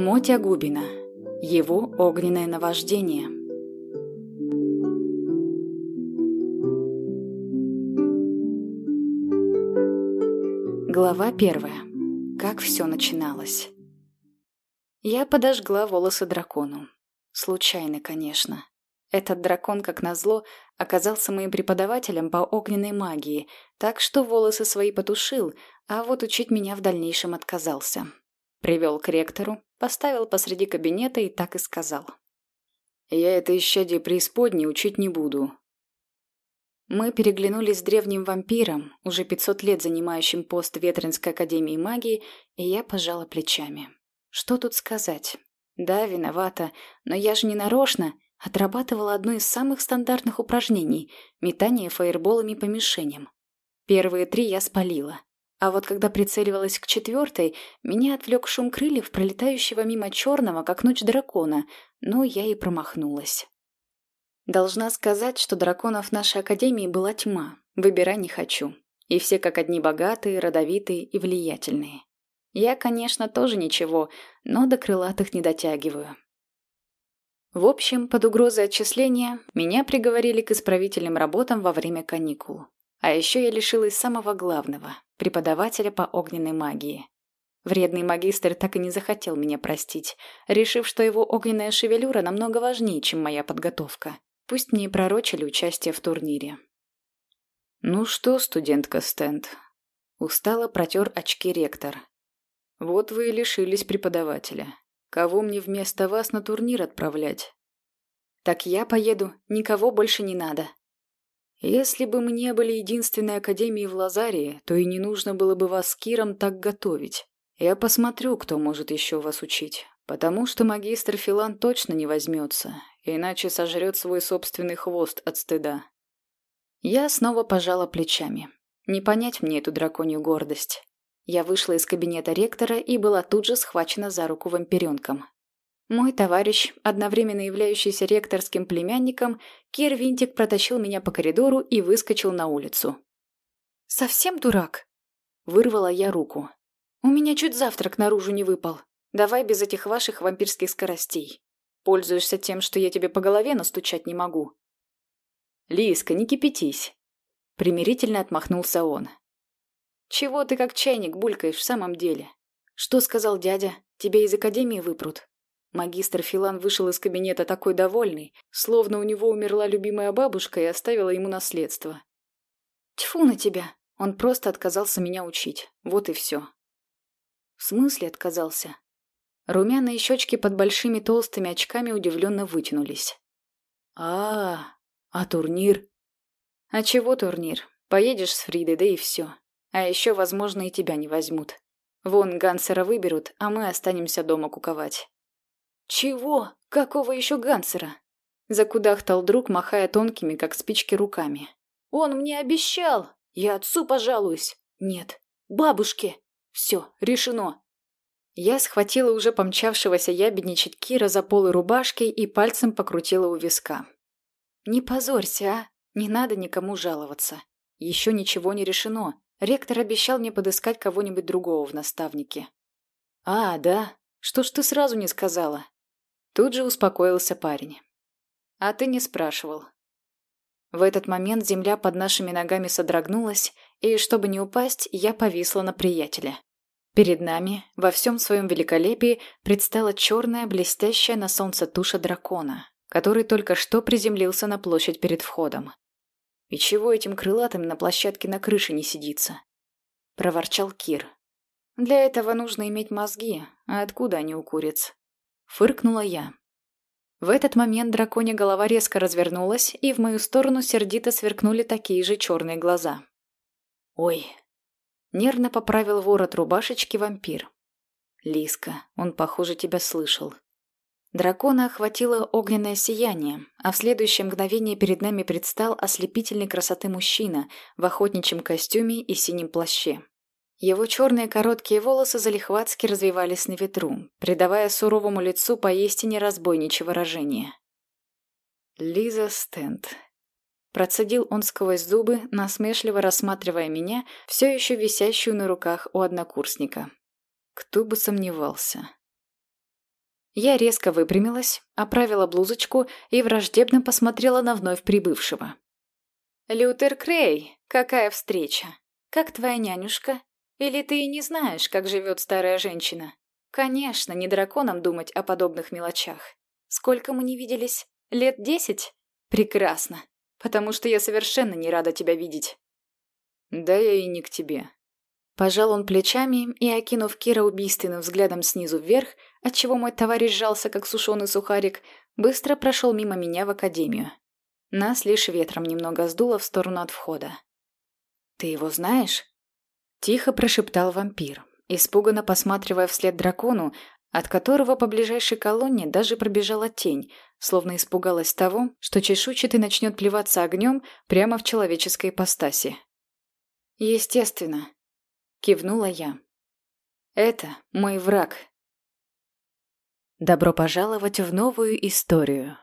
Мотя Губина. Его огненное наваждение. Глава первая. Как все начиналось. Я подожгла волосы дракону. Случайно, конечно. Этот дракон, как назло, оказался моим преподавателем по огненной магии, так что волосы свои потушил, а вот учить меня в дальнейшем отказался. Привел к ректору, поставил посреди кабинета и так и сказал. «Я это исчадие преисподней учить не буду». Мы переглянулись с древним вампиром, уже 500 лет занимающим пост Ветренской академии магии, и я пожала плечами. Что тут сказать? Да, виновата, но я же не нарочно, отрабатывала одно из самых стандартных упражнений – метание фаерболами по мишеням. Первые три я спалила. А вот когда прицеливалась к четвертой, меня отвлек шум крыльев, пролетающего мимо черного, как ночь дракона, но я и промахнулась. Должна сказать, что драконов нашей академии была тьма, выбирай не хочу. И все как одни богатые, родовитые и влиятельные. Я, конечно, тоже ничего, но до крылатых не дотягиваю. В общем, под угрозой отчисления меня приговорили к исправительным работам во время каникул. А еще я лишилась самого главного – преподавателя по огненной магии. Вредный магистр так и не захотел меня простить, решив, что его огненная шевелюра намного важнее, чем моя подготовка. Пусть мне и пророчили участие в турнире. «Ну что, студентка Стенд?» Устало протер очки ректор. «Вот вы и лишились преподавателя. Кого мне вместо вас на турнир отправлять? Так я поеду, никого больше не надо. Если бы мы не были единственной академией в Лазарии, то и не нужно было бы вас с Киром так готовить. Я посмотрю, кто может еще вас учить. Потому что магистр Филан точно не возьмется, иначе сожрет свой собственный хвост от стыда. Я снова пожала плечами. Не понять мне эту драконью гордость. Я вышла из кабинета ректора и была тут же схвачена за руку вампиренком. Мой товарищ, одновременно являющийся ректорским племянником, Кир Винтик протащил меня по коридору и выскочил на улицу. «Совсем дурак?» Вырвала я руку. «У меня чуть завтрак наружу не выпал. Давай без этих ваших вампирских скоростей. Пользуешься тем, что я тебе по голове настучать не могу». «Лиска, не кипятись!» Примирительно отмахнулся он. «Чего ты как чайник булькаешь в самом деле? Что сказал дядя? Тебя из академии выпрут?» Магистр Филан вышел из кабинета такой довольный, словно у него умерла любимая бабушка и оставила ему наследство. «Тьфу на тебя!» Он просто отказался меня учить. Вот и все. В смысле отказался? Румяные щечки под большими толстыми очками удивленно вытянулись. а, -а, -а а турнир? А чего турнир? Поедешь с Фридой, да и все. А еще, возможно, и тебя не возьмут. Вон Гансера выберут, а мы останемся дома куковать. Чего? Какого еще Гансера? Закудахтал друг, махая тонкими, как спички, руками. Он мне обещал! Я отцу пожалуюсь! Нет, бабушке! Все, решено! Я схватила уже помчавшегося ябедничать Кира за полы рубашки и пальцем покрутила у виска. «Не позорься, а! Не надо никому жаловаться. Еще ничего не решено. Ректор обещал мне подыскать кого-нибудь другого в наставнике. «А, да? Что ж ты сразу не сказала?» Тут же успокоился парень. «А ты не спрашивал». В этот момент земля под нашими ногами содрогнулась, и, чтобы не упасть, я повисла на приятеля. Перед нами, во всем своем великолепии, предстала черная, блестящая на солнце туша дракона, который только что приземлился на площадь перед входом. «И чего этим крылатым на площадке на крыше не сидится?» – проворчал Кир. «Для этого нужно иметь мозги, а откуда они у куриц?» – фыркнула я. В этот момент драконья голова резко развернулась, и в мою сторону сердито сверкнули такие же черные глаза. «Ой!» – нервно поправил ворот рубашечки вампир. «Лиска, он, похоже, тебя слышал. Дракона охватило огненное сияние, а в следующее мгновение перед нами предстал ослепительной красоты мужчина в охотничьем костюме и синем плаще. Его черные короткие волосы залихватски развивались на ветру, придавая суровому лицу поистине разбойничье выражение. «Лиза Стенд», Процедил он сквозь зубы, насмешливо рассматривая меня, все еще висящую на руках у однокурсника. Кто бы сомневался. Я резко выпрямилась, оправила блузочку и враждебно посмотрела на вновь прибывшего. «Лютер Крей, какая встреча! Как твоя нянюшка? Или ты и не знаешь, как живет старая женщина? Конечно, не драконам думать о подобных мелочах. Сколько мы не виделись? Лет десять? Прекрасно. Потому что я совершенно не рада тебя видеть. Да я и не к тебе. Пожал он плечами и, окинув Кира убийственным взглядом снизу вверх, отчего мой товарищ сжался, как сушеный сухарик, быстро прошел мимо меня в академию. Нас лишь ветром немного сдуло в сторону от входа. «Ты его знаешь?» Тихо прошептал вампир, испуганно посматривая вслед дракону, от которого по ближайшей колонне даже пробежала тень, словно испугалась того, что чешуйчатый начнет плеваться огнем прямо в человеческой ипостаси. «Естественно», — кивнула я. «Это мой враг». Добро пожаловать в новую историю.